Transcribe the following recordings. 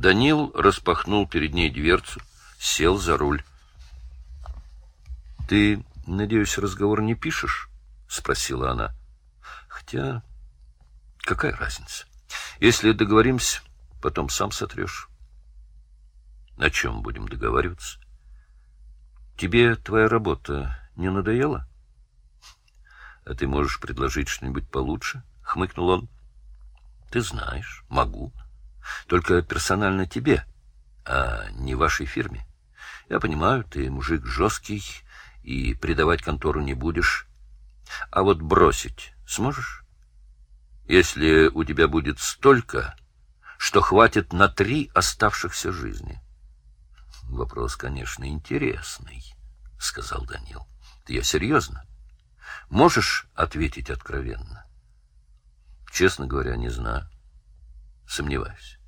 Данил распахнул перед ней дверцу, сел за руль. — Ты, надеюсь, разговор не пишешь? — спросила она. — Хотя, какая разница? Если договоримся, потом сам сотрешь. — О чем будем договариваться? — Тебе твоя работа не надоела? — А ты можешь предложить что-нибудь получше? — хмыкнул он. — Ты знаешь, могу. Только персонально тебе, а не вашей фирме. Я понимаю, ты мужик жесткий, и предавать контору не будешь. А вот бросить сможешь? Если у тебя будет столько, что хватит на три оставшихся жизни. Вопрос, конечно, интересный, — сказал Данил. Ты я серьезно? Можешь ответить откровенно? Честно говоря, не знаю. Сомневаюсь.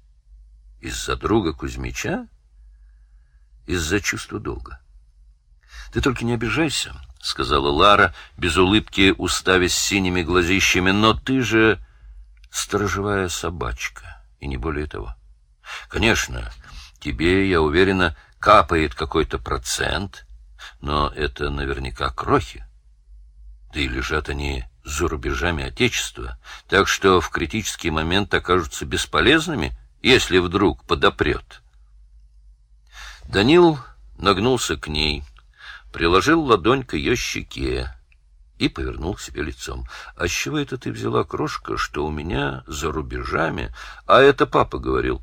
Из-за друга Кузьмича? Из-за чувства долга. Ты только не обижайся, — сказала Лара, без улыбки уставясь синими глазищами, — но ты же сторожевая собачка, и не более того. Конечно, тебе, я уверена, капает какой-то процент, но это наверняка крохи. Да и лежат они за рубежами Отечества, так что в критический момент окажутся бесполезными, если вдруг подопрет. Данил нагнулся к ней, приложил ладонь к ее щеке и повернул к себе лицом. — А с чего это ты взяла, крошка, что у меня за рубежами? А это папа говорил.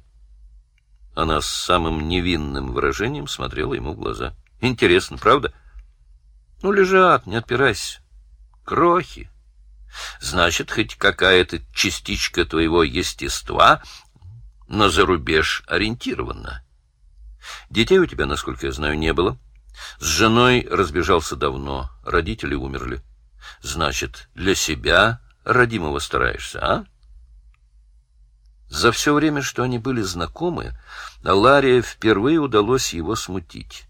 Она с самым невинным выражением смотрела ему в глаза. — Интересно, правда? — Ну, лежат, не отпирайся. Крохи. Значит, хоть какая-то частичка твоего естества на зарубеж ориентирована. Детей у тебя, насколько я знаю, не было. С женой разбежался давно, родители умерли. Значит, для себя родимого стараешься, а? За все время, что они были знакомы, Ларе впервые удалось его смутить.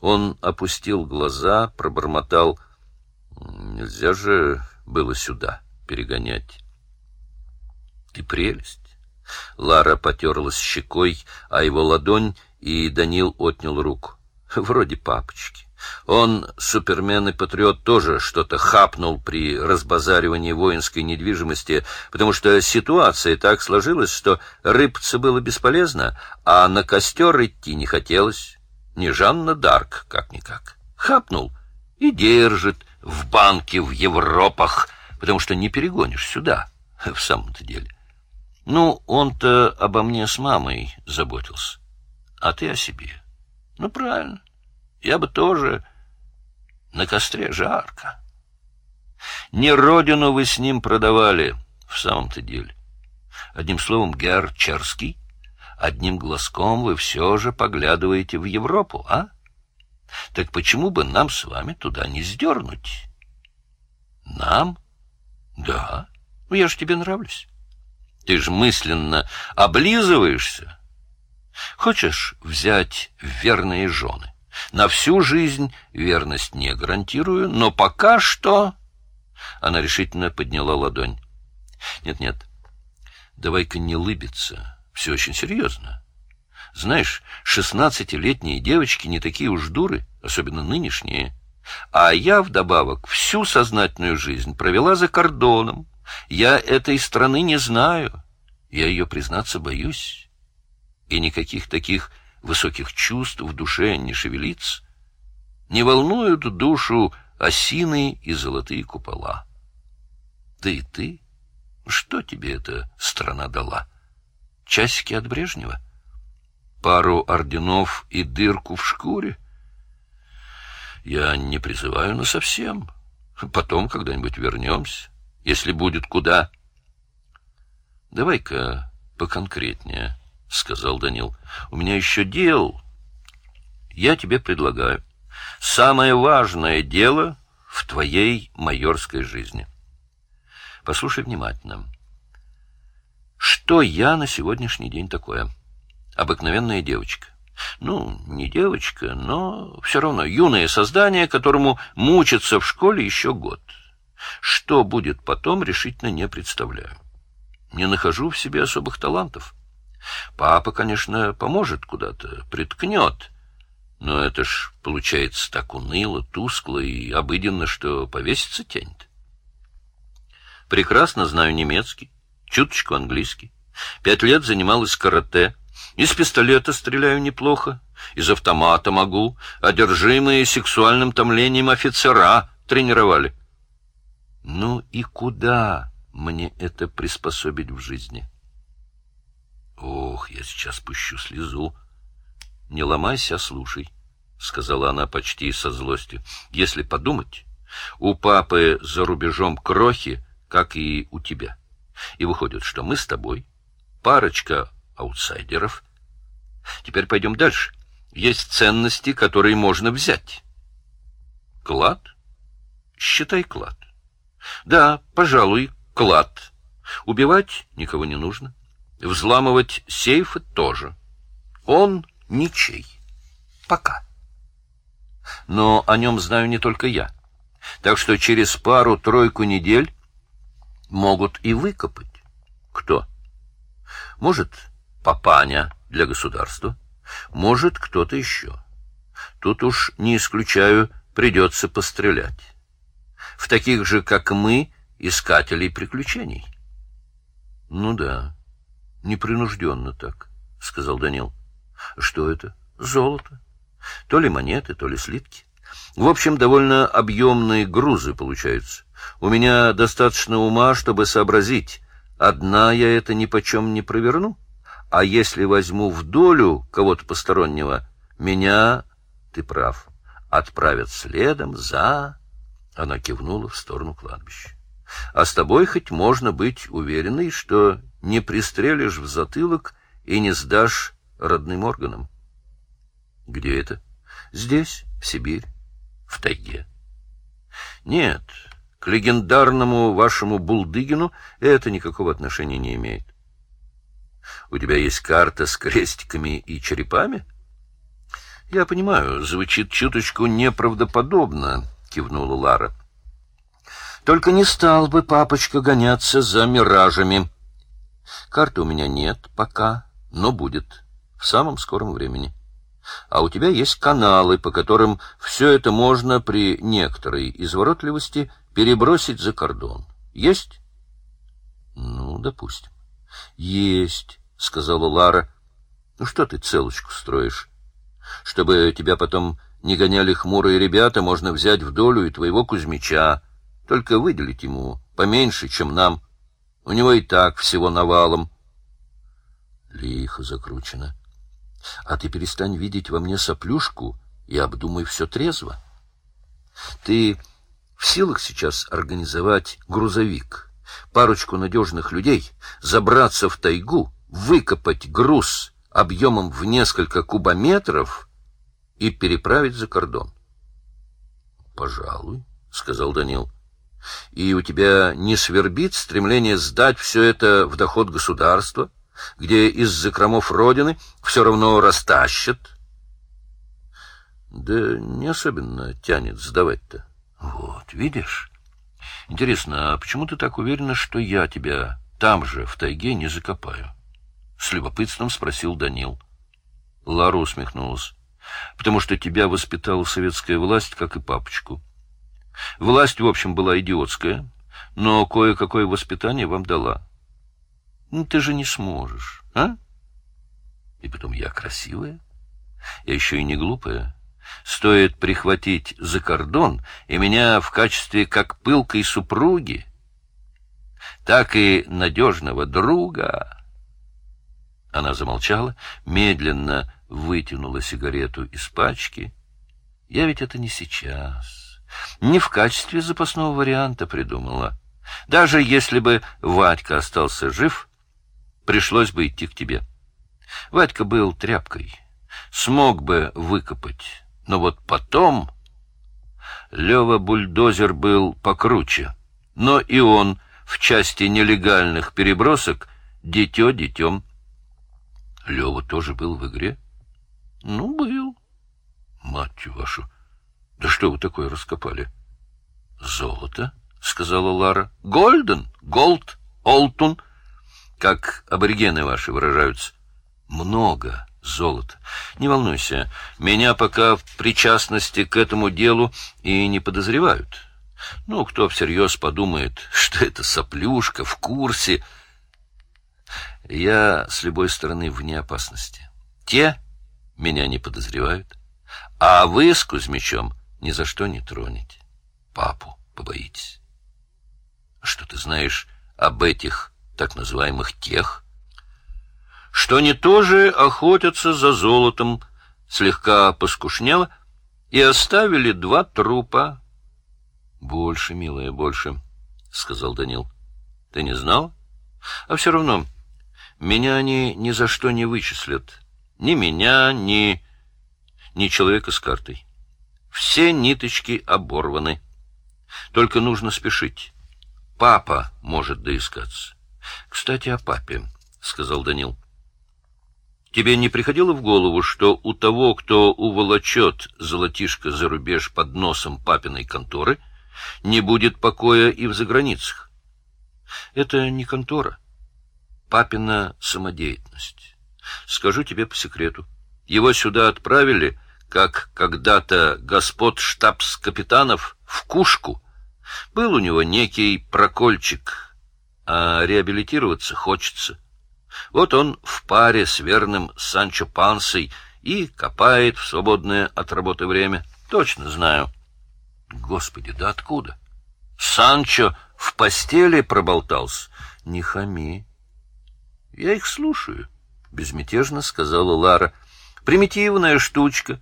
Он опустил глаза, пробормотал Нельзя же было сюда перегонять. Ты прелесть. Лара потерлась щекой, а его ладонь, и Данил отнял руку. Вроде папочки. Он, супермен и патриот, тоже что-то хапнул при разбазаривании воинской недвижимости, потому что ситуация так сложилась, что рыбаться было бесполезно, а на костер идти не хотелось. Не Жанна Дарк, как-никак. Хапнул и держит, в банке в Европах, потому что не перегонишь сюда, в самом-то деле. Ну, он-то обо мне с мамой заботился, а ты о себе. Ну, правильно, я бы тоже на костре жарко. Не родину вы с ним продавали, в самом-то деле. Одним словом, Гер Черский, одним глазком вы все же поглядываете в Европу, а? Так почему бы нам с вами туда не сдернуть? Нам? Да. Ну, я же тебе нравлюсь. Ты же мысленно облизываешься. Хочешь взять верные жены? На всю жизнь верность не гарантирую, но пока что... Она решительно подняла ладонь. Нет-нет, давай-ка не лыбиться. Все очень серьезно. Знаешь, шестнадцатилетние девочки не такие уж дуры, особенно нынешние. А я, вдобавок, всю сознательную жизнь провела за кордоном. Я этой страны не знаю. Я ее, признаться, боюсь. И никаких таких высоких чувств в душе не шевелится. Не волнуют душу осины и золотые купола. Да и ты, что тебе эта страна дала? Часики от Брежнева? пару орденов и дырку в шкуре. Я не призываю на совсем. Потом когда-нибудь вернемся, если будет куда. Давай-ка поконкретнее, — сказал Данил. У меня еще дел. Я тебе предлагаю. Самое важное дело в твоей майорской жизни. Послушай внимательно. Что я на сегодняшний день такое? — обыкновенная девочка. Ну, не девочка, но все равно юное создание, которому мучиться в школе еще год. Что будет потом, решительно не представляю. Не нахожу в себе особых талантов. Папа, конечно, поможет куда-то, приткнет. Но это ж получается так уныло, тускло и обыденно, что повеситься тянет. Прекрасно знаю немецкий, чуточку английский. Пять лет занималась карате. Из пистолета стреляю неплохо, из автомата могу. Одержимые сексуальным томлением офицера тренировали. Ну и куда мне это приспособить в жизни? Ох, я сейчас пущу слезу. Не ломайся, а слушай, — сказала она почти со злостью. Если подумать, у папы за рубежом крохи, как и у тебя. И выходит, что мы с тобой, парочка аутсайдеров. Теперь пойдем дальше. Есть ценности, которые можно взять. Клад? Считай клад. Да, пожалуй, клад. Убивать никого не нужно. Взламывать сейфы тоже. Он ничей. Пока. Но о нем знаю не только я. Так что через пару-тройку недель могут и выкопать. Кто? Может, папаня для государства, может, кто-то еще. Тут уж не исключаю, придется пострелять. В таких же, как мы, искателей приключений. — Ну да, непринужденно так, — сказал Данил. — Что это? Золото. То ли монеты, то ли слитки. В общем, довольно объемные грузы получаются. У меня достаточно ума, чтобы сообразить. Одна я это ни почем не проверну. А если возьму в долю кого-то постороннего, меня, ты прав, отправят следом за... Она кивнула в сторону кладбища. А с тобой хоть можно быть уверенной, что не пристрелишь в затылок и не сдашь родным органам. Где это? Здесь, в Сибирь, в тайге. Нет, к легендарному вашему Булдыгину это никакого отношения не имеет. У тебя есть карта с крестиками и черепами? Я понимаю, звучит чуточку неправдоподобно, кивнула Лара. Только не стал бы папочка гоняться за миражами. Карты у меня нет пока, но будет в самом скором времени. А у тебя есть каналы, по которым все это можно при некоторой изворотливости перебросить за кордон. Есть? Ну, допустим. Есть, сказала Лара. Ну что ты целочку строишь? Чтобы тебя потом не гоняли хмурые ребята, можно взять в долю и твоего Кузьмича, только выделить ему поменьше, чем нам. У него и так всего навалом. Лихо закручено. А ты перестань видеть во мне соплюшку и обдумай все трезво. Ты в силах сейчас организовать грузовик, парочку надежных людей, забраться в тайгу, выкопать груз объемом в несколько кубометров и переправить за кордон? — Пожалуй, — сказал Данил. — И у тебя не свербит стремление сдать все это в доход государства? — где из закромов родины все равно растащат. Да не особенно тянет сдавать-то. Вот, видишь? Интересно, а почему ты так уверена, что я тебя там же, в тайге, не закопаю? С любопытством спросил Данил. Лара усмехнулась. Потому что тебя воспитала советская власть, как и папочку. Власть, в общем, была идиотская, но кое-какое воспитание вам дала. Ну, ты же не сможешь, а? И потом я красивая, я еще и не глупая. Стоит прихватить за кордон, и меня в качестве как пылкой супруги, так и надежного друга. Она замолчала, медленно вытянула сигарету из пачки. Я ведь это не сейчас, не в качестве запасного варианта придумала. Даже если бы Вадька остался жив, пришлось бы идти к тебе. Вадька был тряпкой, смог бы выкопать, но вот потом... Лева бульдозер был покруче, но и он в части нелегальных перебросок дитё детем. Лева тоже был в игре? Ну, был. Мать вашу, да что вы такое раскопали? Золото, сказала Лара. Гольден, голд, олтун — как аборигены ваши выражаются. много золота. Не волнуйся, меня пока в причастности к этому делу и не подозревают. Ну, кто всерьез подумает, что это соплюшка в курсе. Я с любой стороны вне опасности. Те меня не подозревают, а вы с Кузьмичом ни за что не тронете. Папу побоитесь. Что ты знаешь об этих так называемых тех? Что они тоже охотятся за золотом, слегка поскушнело, и оставили два трупа. — Больше, милая, больше, — сказал Данил. — Ты не знал? А все равно, меня они ни за что не вычислят. Ни меня, ни... ни человека с картой. Все ниточки оборваны. Только нужно спешить. Папа может доискаться. — Кстати, о папе, — сказал Данил. — Тебе не приходило в голову, что у того, кто уволочет золотишко за рубеж под носом папиной конторы, не будет покоя и в заграницах? Это не контора. Папина самодеятельность. Скажу тебе по секрету. Его сюда отправили, как когда-то господ штабс-капитанов, в Кушку. Был у него некий прокольчик, а реабилитироваться хочется. Вот он в паре с верным Санчо Пансой и копает в свободное от работы время. Точно знаю. Господи, да откуда? Санчо в постели проболтался. Не хами. Я их слушаю, безмятежно сказала Лара. Примитивная штучка.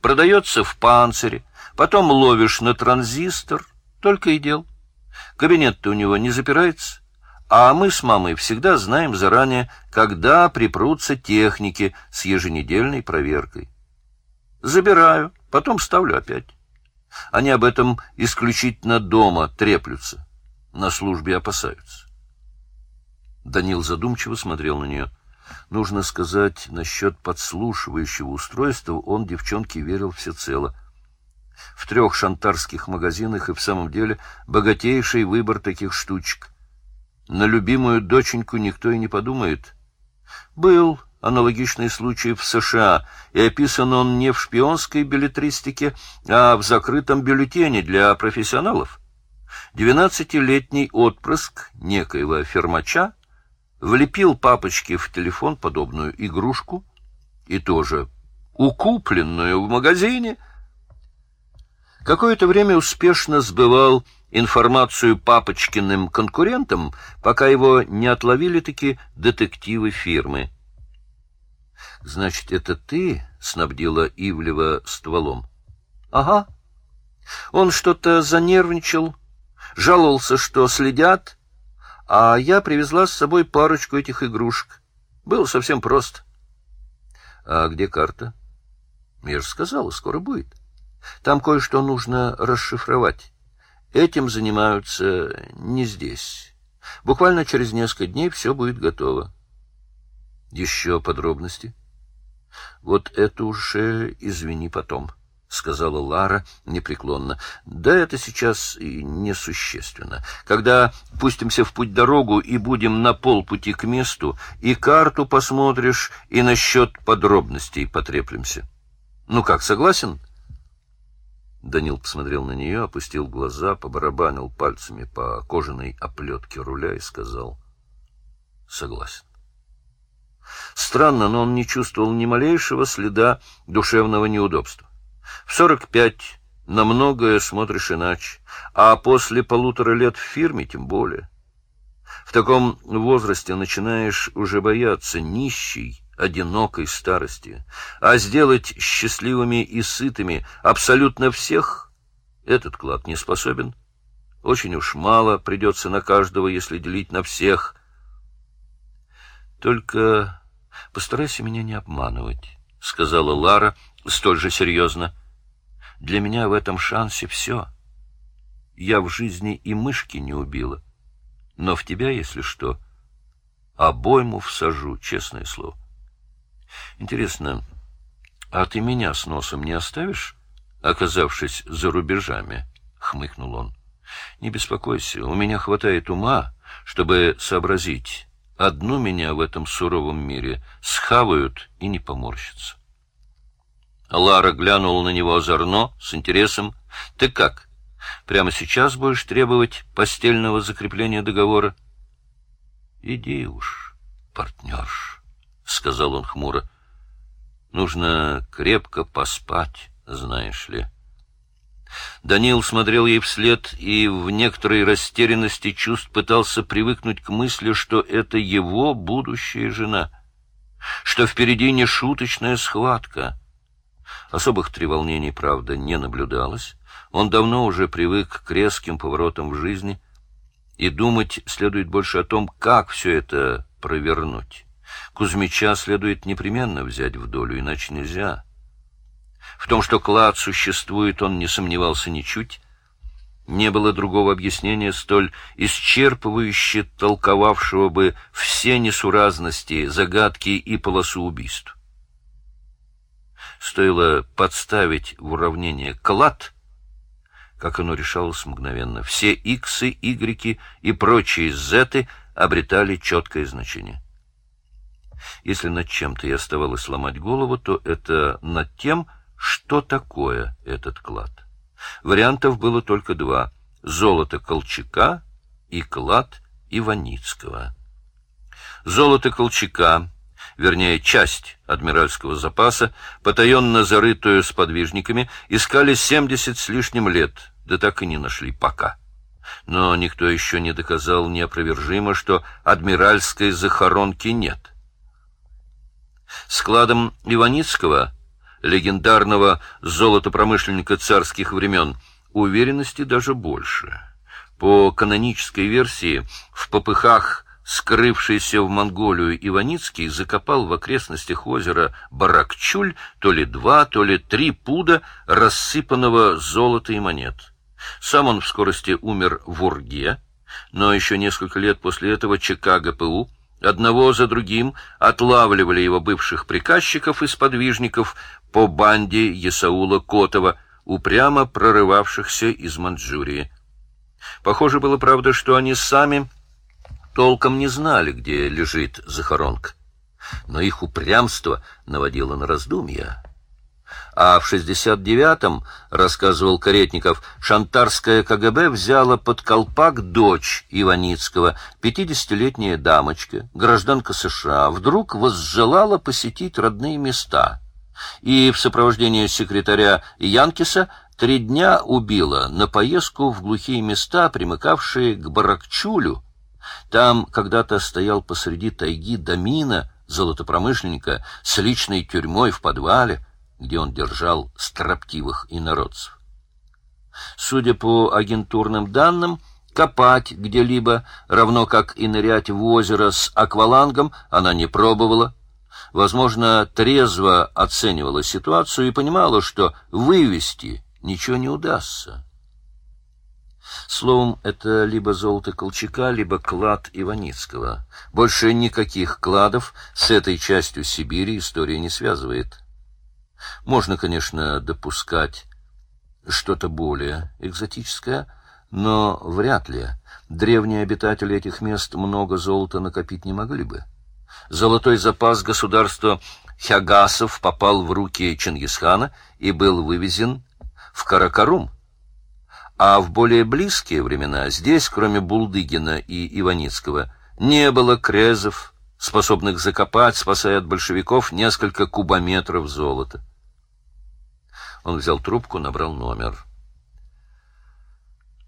Продается в панцире, потом ловишь на транзистор, только и дел. Кабинет-то у него не запирается, а мы с мамой всегда знаем заранее, когда припрутся техники с еженедельной проверкой. Забираю, потом ставлю опять. Они об этом исключительно дома треплются, на службе опасаются. Данил задумчиво смотрел на нее. Нужно сказать, насчет подслушивающего устройства он девчонке верил всецело — в трех шантарских магазинах и в самом деле богатейший выбор таких штучек. На любимую доченьку никто и не подумает. Был аналогичный случай в США, и описан он не в шпионской билетристике, а в закрытом бюллетене для профессионалов. Двенадцатилетний отпрыск некоего фермача влепил папочке в телефон подобную игрушку, и тоже укупленную в магазине — Какое-то время успешно сбывал информацию папочкиным конкурентам, пока его не отловили такие детективы фирмы. — Значит, это ты снабдила Ивлева стволом? — Ага. Он что-то занервничал, жаловался, что следят, а я привезла с собой парочку этих игрушек. Было совсем просто. — А где карта? — Я же сказала, скоро будет. Там кое-что нужно расшифровать. Этим занимаются не здесь. Буквально через несколько дней все будет готово. Еще подробности? Вот это уже извини потом, — сказала Лара непреклонно. Да это сейчас и несущественно. Когда пустимся в путь-дорогу и будем на полпути к месту, и карту посмотришь, и насчет подробностей потреплемся. Ну как, согласен? — Данил посмотрел на нее, опустил глаза, побарабанил пальцами по кожаной оплетке руля и сказал «Согласен». Странно, но он не чувствовал ни малейшего следа душевного неудобства. В сорок пять на многое смотришь иначе, а после полутора лет в фирме тем более. В таком возрасте начинаешь уже бояться нищий, одинокой старости, а сделать счастливыми и сытыми абсолютно всех этот клад не способен. Очень уж мало придется на каждого, если делить на всех. Только постарайся меня не обманывать, — сказала Лара столь же серьезно. Для меня в этом шансе все. Я в жизни и мышки не убила, но в тебя, если что, обойму всажу, честное слово. Интересно, а ты меня с носом не оставишь, оказавшись за рубежами? — хмыкнул он. — Не беспокойся, у меня хватает ума, чтобы сообразить, одну меня в этом суровом мире схавают и не поморщатся. Лара глянула на него озорно, с интересом. — Ты как? Прямо сейчас будешь требовать постельного закрепления договора? — Иди уж, партнерш, — сказал он хмуро. — Нужно крепко поспать, знаешь ли. Даниил смотрел ей вслед и в некоторой растерянности чувств пытался привыкнуть к мысли, что это его будущая жена, что впереди не шуточная схватка — Особых треволнений, правда, не наблюдалось. Он давно уже привык к резким поворотам в жизни, и думать следует больше о том, как все это провернуть. Кузьмича следует непременно взять в долю, иначе нельзя. В том, что клад существует, он не сомневался ничуть. Не было другого объяснения, столь исчерпывающе толковавшего бы все несуразности, загадки и полосу убийств. Стоило подставить в уравнение клад, как оно решалось мгновенно. Все иксы, игреки и прочие зеты обретали четкое значение. Если над чем-то и оставалось ломать голову, то это над тем, что такое этот клад. Вариантов было только два — золото Колчака и клад Иваницкого. Золото Колчака вернее, часть адмиральского запаса, потаенно зарытую с подвижниками, искали семьдесят с лишним лет, да так и не нашли пока. Но никто еще не доказал неопровержимо, что адмиральской захоронки нет. Складом Иваницкого, легендарного золотопромышленника царских времен, уверенности даже больше. По канонической версии, в попыхах скрывшийся в Монголию Иваницкий закопал в окрестностях озера Баракчуль то ли два, то ли три пуда рассыпанного золота и монет. Сам он в скорости умер в Урге, но еще несколько лет после этого ЧК ГПУ одного за другим отлавливали его бывших приказчиков и сподвижников по банде Есаула Котова, упрямо прорывавшихся из Манчжурии. Похоже было, правда, что они сами толком не знали, где лежит захоронка. Но их упрямство наводило на раздумья. А в 69-м, рассказывал Каретников, шантарская КГБ взяла под колпак дочь Иваницкого, 50-летняя дамочка, гражданка США, вдруг возжелала посетить родные места. И в сопровождении секретаря Янкиса три дня убила на поездку в глухие места, примыкавшие к Баракчулю, там когда-то стоял посреди тайги домина золотопромышленника с личной тюрьмой в подвале, где он держал строптивых инородцев. Судя по агентурным данным, копать где-либо, равно как и нырять в озеро с аквалангом, она не пробовала. Возможно, трезво оценивала ситуацию и понимала, что вывести ничего не удастся. Словом, это либо золото Колчака, либо клад Иваницкого. Больше никаких кладов с этой частью Сибири история не связывает. Можно, конечно, допускать что-то более экзотическое, но вряд ли. Древние обитатели этих мест много золота накопить не могли бы. Золотой запас государства Хягасов попал в руки Чингисхана и был вывезен в Каракарум, а в более близкие времена здесь, кроме Булдыгина и Иваницкого, не было крезов, способных закопать, спасая от большевиков, несколько кубометров золота. Он взял трубку, набрал номер.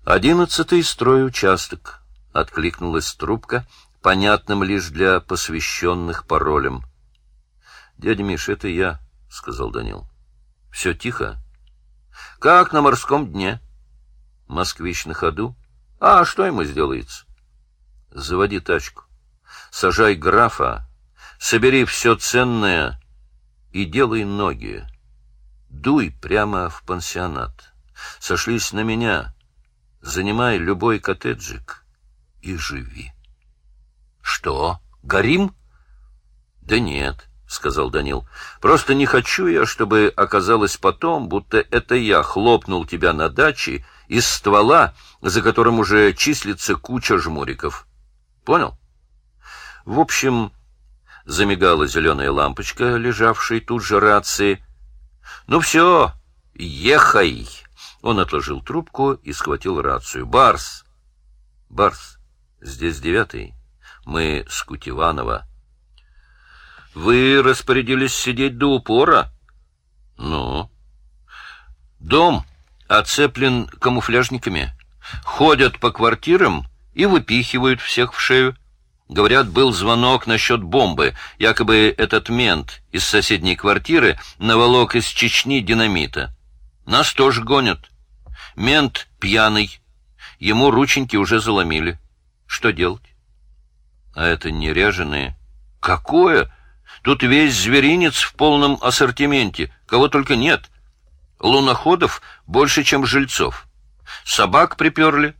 «Одиннадцатый стройучасток», — откликнулась трубка, понятным лишь для посвященных паролем. «Дядя Миш, это я», — сказал Данил. «Все тихо?» «Как на морском дне». Москвич на ходу. А что ему сделается? Заводи тачку. Сажай графа. Собери все ценное и делай ноги. Дуй прямо в пансионат. Сошлись на меня. Занимай любой коттеджик и живи. Что, горим? Да нет, сказал Данил. Просто не хочу я, чтобы оказалось потом, будто это я хлопнул тебя на даче из ствола, за которым уже числится куча жмуриков. Понял? В общем, замигала зеленая лампочка, лежавшей тут же рации. «Ну все, ехай!» Он отложил трубку и схватил рацию. «Барс!» «Барс, здесь девятый. Мы с Кутиванова». «Вы распорядились сидеть до упора?» «Ну?» «Дом оцеплен камуфляжниками. Ходят по квартирам и выпихивают всех в шею. Говорят, был звонок насчет бомбы. Якобы этот мент из соседней квартиры наволок из Чечни динамита. Нас тоже гонят. Мент пьяный. Ему рученьки уже заломили. Что делать? А это не ряженые. Какое? Тут весь зверинец в полном ассортименте. Кого только нет. Луноходов больше, чем жильцов. Собак приперли.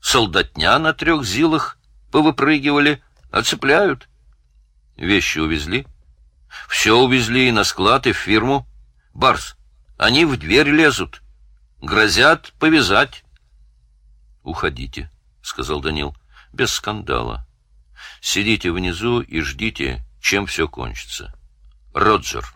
Солдатня на трех зилах повыпрыгивали. Оцепляют. Вещи увезли. Все увезли и на склад, и в фирму. Барс, они в дверь лезут. Грозят повязать. Уходите, — сказал Данил, — без скандала. Сидите внизу и ждите, чем все кончится. Роджер.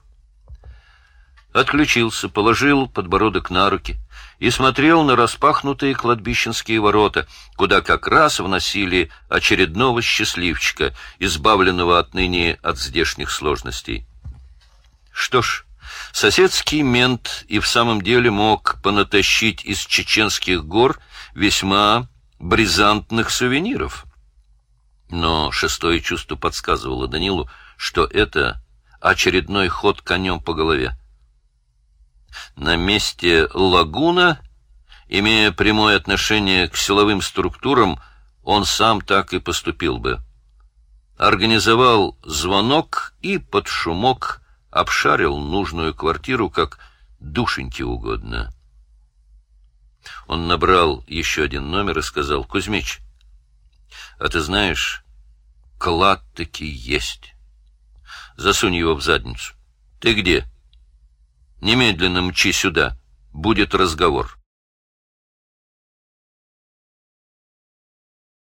Отключился, положил подбородок на руки — и смотрел на распахнутые кладбищенские ворота, куда как раз вносили очередного счастливчика, избавленного отныне от здешних сложностей. Что ж, соседский мент и в самом деле мог понатащить из чеченских гор весьма бризантных сувениров. Но шестое чувство подсказывало Данилу, что это очередной ход конем по голове. На месте лагуна, имея прямое отношение к силовым структурам, он сам так и поступил бы. Организовал звонок и под шумок обшарил нужную квартиру, как душеньке угодно. Он набрал еще один номер и сказал, «Кузьмич, а ты знаешь, клад таки есть. Засунь его в задницу. Ты где?» Немедленно мчи сюда. Будет разговор.